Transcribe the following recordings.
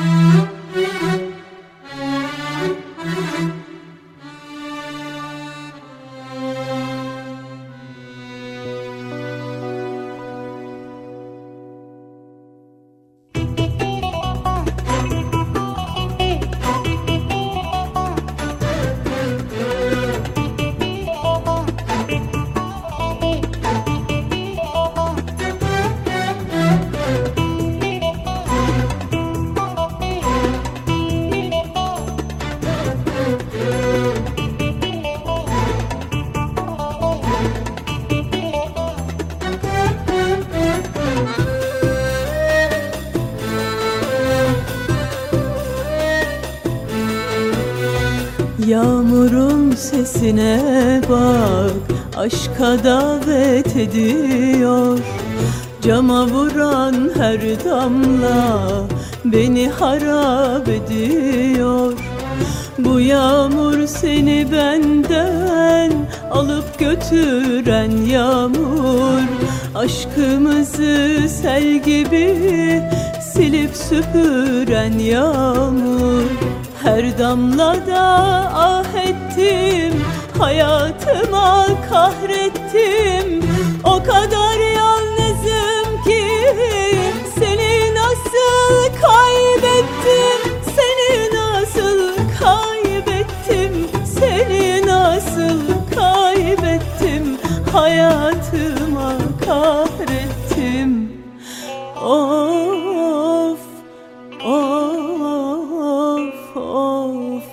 Música Yağmurun sesine bak Aşka davet ediyor. Cama vuran her damla Beni harap ediyor. Bu yağmur seni benden Alıp götüren yağmur Aşkımızı sel gibi Silip süpüren yağmur her damlada ah ettim Hayatıma kahrettim. O kadar yalnızım ki Seni nasıl kaybettim? Seni nasıl kaybettim? Seni nasıl kaybettim? Hayatıma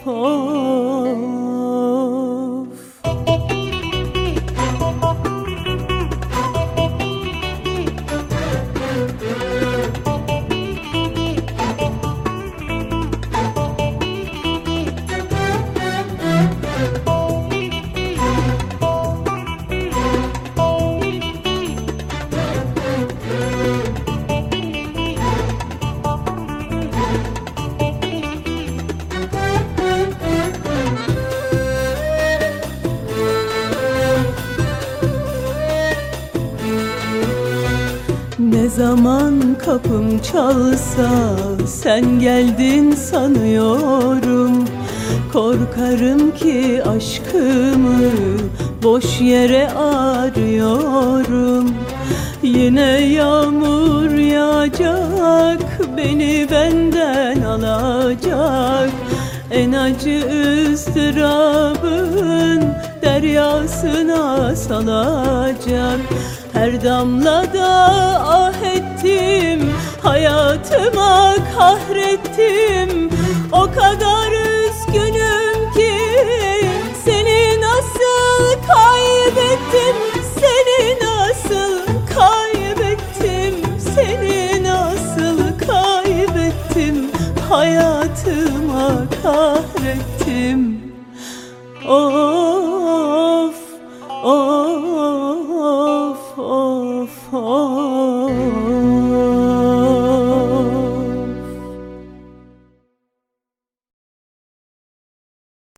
of, Ne zaman kapım çalsa sen geldin sanıyorum. Korkarım ki aşkımı boş yere arıyorum. Yine yağmur yağacak beni benden alacak. En acı ıstırabın deryasına salacak Her damlada ah ettim Hayatıma kahrettim. O kadar üzgünüm ki Seni nasıl kaybettim Seni nasıl kaybettim Seni nasıl kaybettim. Hayatıma kahrettim. Of, of